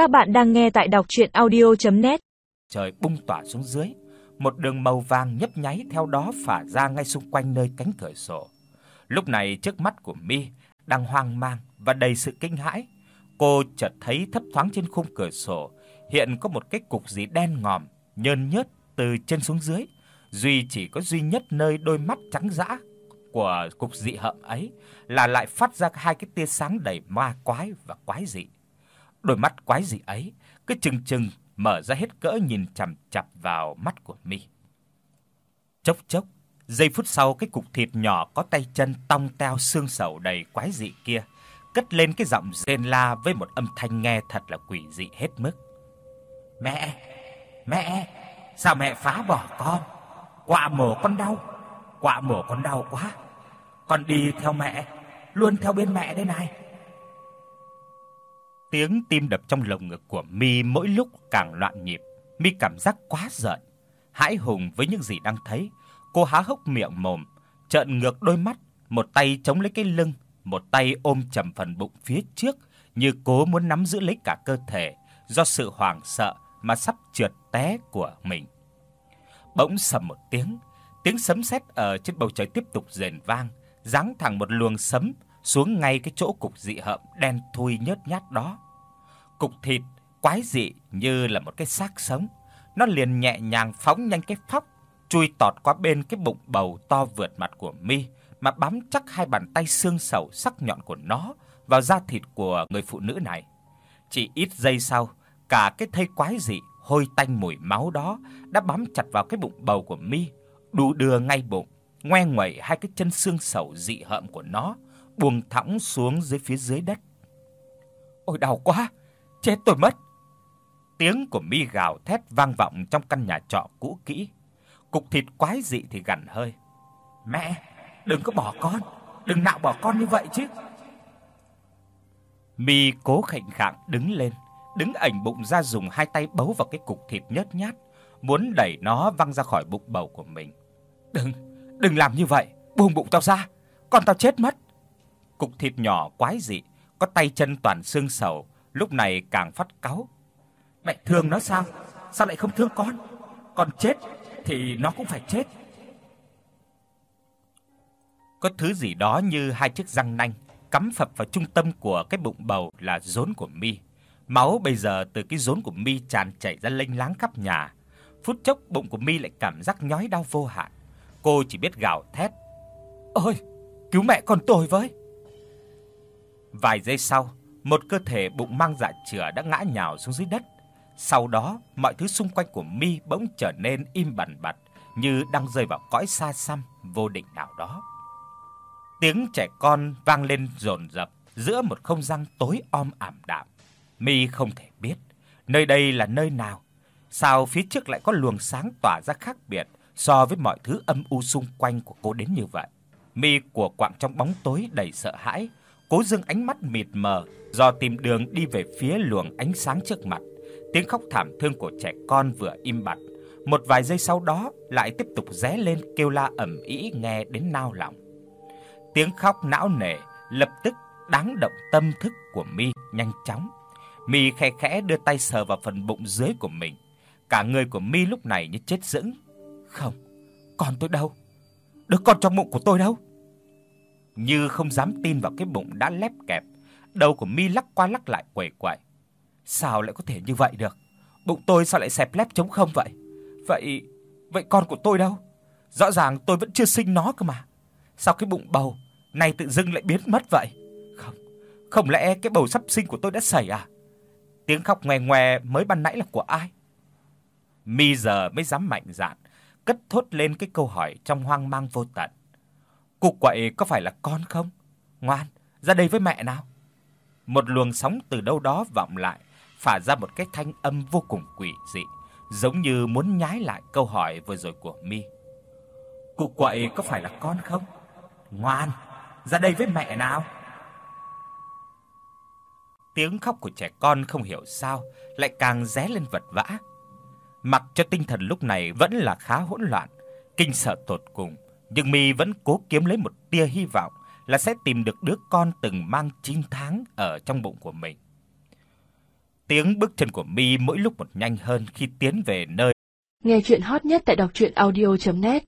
Các bạn đang nghe tại đọc docchuyenaudio.net. Trời bung tỏa xuống dưới, một đường màu vàng nhấp nháy theo đó phả ra ngay xung quanh nơi cánh cửa sổ. Lúc này trước mắt của Mi đang hoang mang và đầy sự kinh hãi. Cô chợt thấy thấp thoáng trên khung cửa sổ hiện có một cái cục gì đen ngòm, nhơn nhớt từ trên xuống dưới, duy chỉ có duy nhất nơi đôi mắt trắng dã của cục dị hợm ấy là lại phát ra hai cái tia sáng đầy ma quái và quái dị. Đôi mắt quái dị ấy cứ chừng chừng mở ra hết cỡ nhìn chằm chằm vào mắt của Mi. Chốc chốc, giây phút sau cái cục thịt nhỏ có tay chân tong teo xương sầu đầy quái dị kia cất lên cái giọng rên la với một âm thanh nghe thật là quỷ dị hết mức. "Mẹ, mẹ, sao mẹ phá bỏ con? Quạ mổ con đau, quạ mổ con đau quá. Con đi theo mẹ, luôn theo bên mẹ đây này." Tiếng tim đập trong lồng ngực của Mi mỗi lúc càng loạn nhịp. Mi cảm giác quá giận, hãi hùng với những gì đang thấy. Cô há hốc miệng mồm, trợn ngược đôi mắt, một tay chống lấy cái lưng, một tay ôm chầm phần bụng phía trước, như cố muốn nắm giữ lấy cả cơ thể do sự hoảng sợ mà sắp trượt té của mình. Bỗng sầm một tiếng, tiếng sấm sét ở trên bầu trời tiếp tục rền vang, giáng thẳng một luồng sấm xuống ngay cái chỗ cục dị hợm đen thui nhớt nhát đó. Cục thịt quái dị như là một cái xác sống, nó liền nhẹ nhàng phóng nhanh cái phóc chui tọt qua bên cái bụng bầu to vượt mặt của Mi mà bám chắc hai bàn tay xương sầu sắc nhọn của nó vào da thịt của người phụ nữ này. Chỉ ít giây sau, cả cái thây quái dị hôi tanh mùi máu đó đã bám chặt vào cái bụng bầu của Mi, đu đưa ngay bụng, ngoe nguẩy hai cái chân xương sầu dị hợm của nó buông thõng xuống dưới phía dưới đất. Ôi đau quá, chết tôi mất. Tiếng của Mi gào thét vang vọng trong căn nhà trọ cũ kỹ. Cục thịt quái dị thì gằn hơi. "Mẹ, đừng có bỏ con, đừng nạo bỏ con như vậy chứ." Mi cố khệnh khạng đứng lên, đứng ảnh bụng ra dùng hai tay bấu vào cái cục thịt nhớt nhát, muốn đẩy nó văng ra khỏi bụng bầu của mình. "Đừng, đừng làm như vậy, buông bụng tao ra, con tao chết mất." Cục thịt nhỏ quái dị, có tay chân toàn xương sầu, lúc này càng phát cáu. "Mẹ thương nó sao? Sao lại không thương con? Con chết thì nó cũng phải chết." Có thứ gì đó như hai chiếc răng nanh cắm phập vào trung tâm của cái bụng bầu là rốn của Mi. Máu bây giờ từ cái rốn của Mi tràn chảy ra lênh láng khắp nhà. Phút chốc bụng của Mi lại cảm giác nhói đau vô hạn. Cô chỉ biết gào thét: "Ôi, cứu mẹ con tôi với!" Vài giây sau, một cơ thể bụng mang dạ chửa đã ngã nhào xuống dưới đất. Sau đó, mọi thứ xung quanh của Mi bỗng trở nên im bặt bặt, như đang rơi vào cõi xa xăm vô định nào đó. Tiếng trẻ con vang lên dồn dập giữa một không gian tối om ảm đạm. Mi không thể biết nơi đây là nơi nào, sao phía trước lại có luồng sáng tỏa ra khác biệt so với mọi thứ âm u xung quanh của cô đến như vậy. Mi của quạng trong bóng tối đầy sợ hãi, cố dương ánh mắt mịt mờ do tìm đường đi về phía luồng ánh sáng trước mặt. Tiếng khóc thảm thương của trẻ con vừa im bặt, một vài giây sau đó lại tiếp tục ré lên kêu la ầm ĩ nghe đến nao lòng. Tiếng khóc não nề lập tức đáng động tâm thức của Mi nhanh chóng. Mi khẽ khẽ đưa tay sờ vào phần bụng dưới của mình. Cả người của Mi lúc này như chết rững. Không, con tôi đâu? Đứa con trong bụng của tôi đâu? Như không dám tin vào cái bụng đã lép kẹp, đầu của Mi lắc qua lắc lại quẩy quẩy. Sao lại có thể như vậy được? Bụng tôi sao lại xẹp lép trống không vậy? Vậy vậy con của tôi đâu? Rõ ràng tôi vẫn chưa sinh nó cơ mà. Sao cái bụng bầu này tự dưng lại biến mất vậy? Không, không lẽ cái bầu sắp sinh của tôi đã xảy à? Tiếng khóc ngoe ngoe mới ban nãy là của ai? Mi giờ mới dám mạnh dạn cất thốt lên cái câu hỏi trong hoang mang vô tận. Cụ quậy có phải là con không? Ngoan, ra đây với mẹ nào. Một luồng sóng từ đâu đó vọng lại, phả ra một cái thanh âm vô cùng quỷ dị, giống như muốn nhái lại câu hỏi vừa rồi của Mi. Cụ quậy có phải là con không? Ngoan, ra đây với mẹ nào. Tiếng khóc của trẻ con không hiểu sao lại càng ré lên vật vã. Mặc cho tinh thần lúc này vẫn là khá hỗn loạn, kinh sợ tột cùng, nhưng Mi vẫn cố kiếm lấy một tia hy vọng là sẽ tìm được đứa con từng mang 9 tháng ở trong bụng của mình. Tiếng bước chân của Mi mỗi lúc một nhanh hơn khi tiến về nơi. Nghe truyện hot nhất tại doctruyenaudio.net